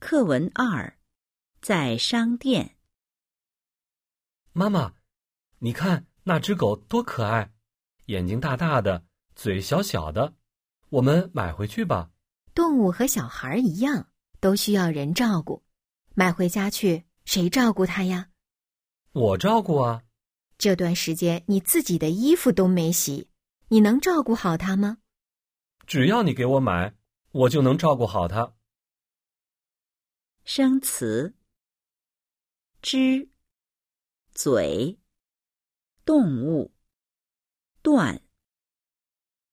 课文二，在商店。妈妈，你看那只狗多可爱，眼睛大大的，嘴小小的，我们买回去吧。动物和小孩一样，都需要人照顾。买回家去，谁照顾它呀？我照顾啊。这段时间你自己的衣服都没洗，你能照顾好它吗？只要你给我买，我就能照顾好它。生词：之、嘴、动物、断。